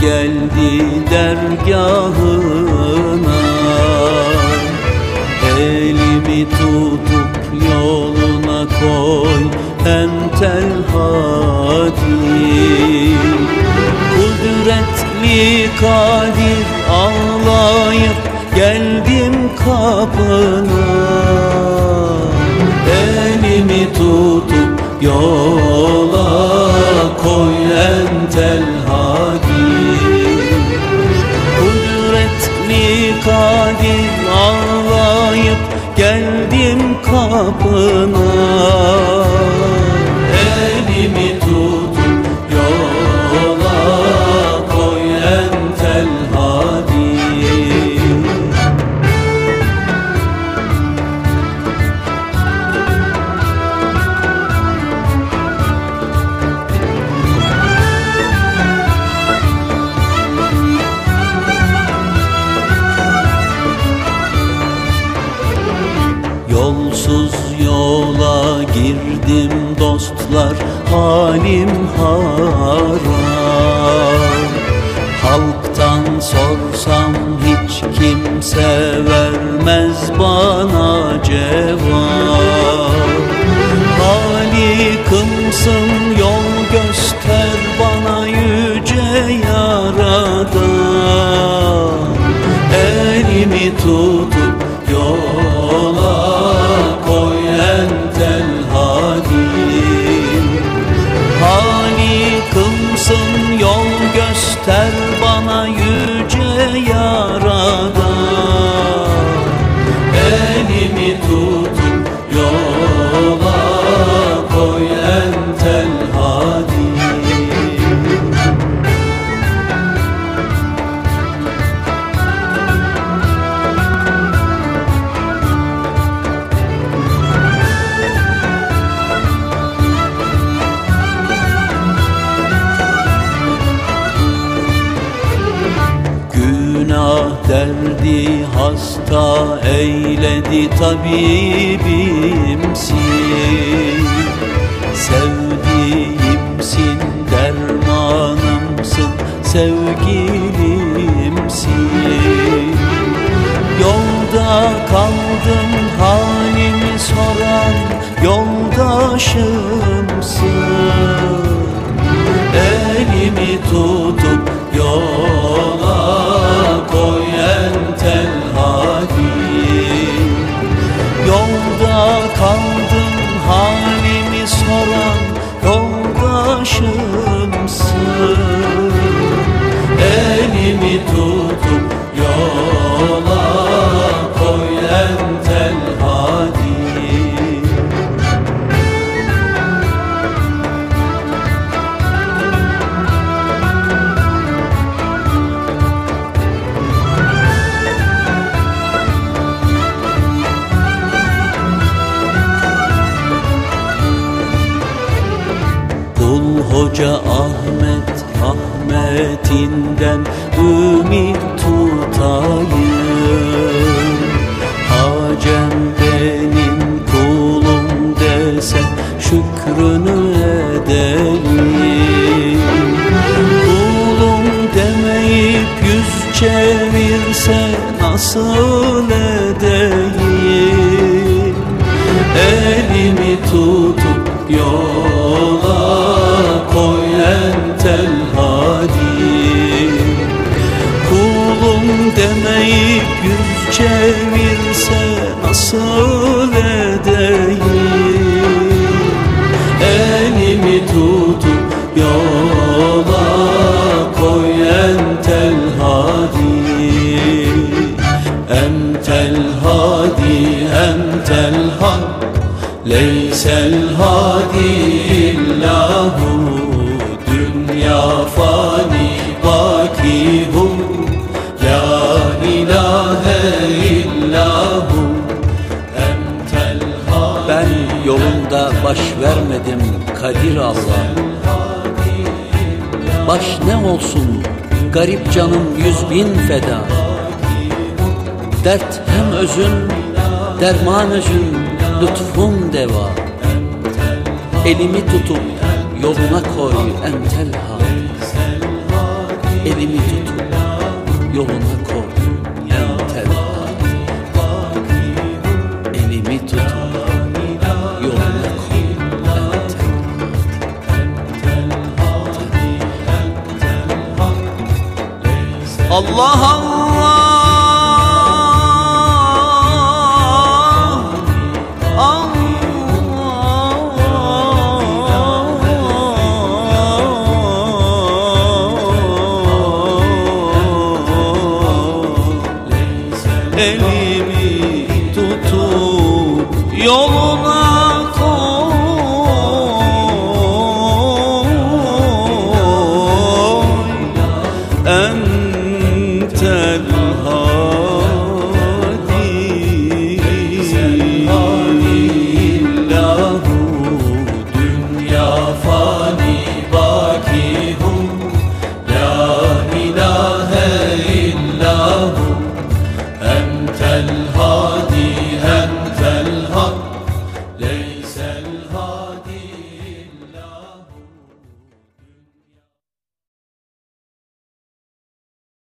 geldi dergahına. Elimi tutup yoluna koy entel hadi. Kudretli kadir ağlayıp geldim kapına. Elimi tutup yola entel hadi Kudretli kadir ağlayıp geldim kapına Yolsuz yola girdim dostlar halim haram. Halktan sorsam hiç kimse vermez bana cevap. Halikımsın yol göster bana yüce yaradan Elimi tutup yola derdi hasta eyledi tabibimsin. Sevdiğimsin dermanımsın sevgilimsin. Yolda kaldım halimi soran yoldaşımsın ümit tutayım? Hacem benim kulum desen şükrünü edeyim Kulum demeyip yüz çevirse nasıl edeyim çevirse nasıl edeyim? Elimi tutup yola koy entel hadi Entel hadi entel hadi Leysel hadi yolunda baş vermedim Kadir Allah Baş ne olsun garip canım yüz bin feda. Dert hem özün derman özün lütfun deva. Elimi tutup yoluna koy entel hal. Elimi yoluna koy Allah Allah ilahe illahu Entel hadi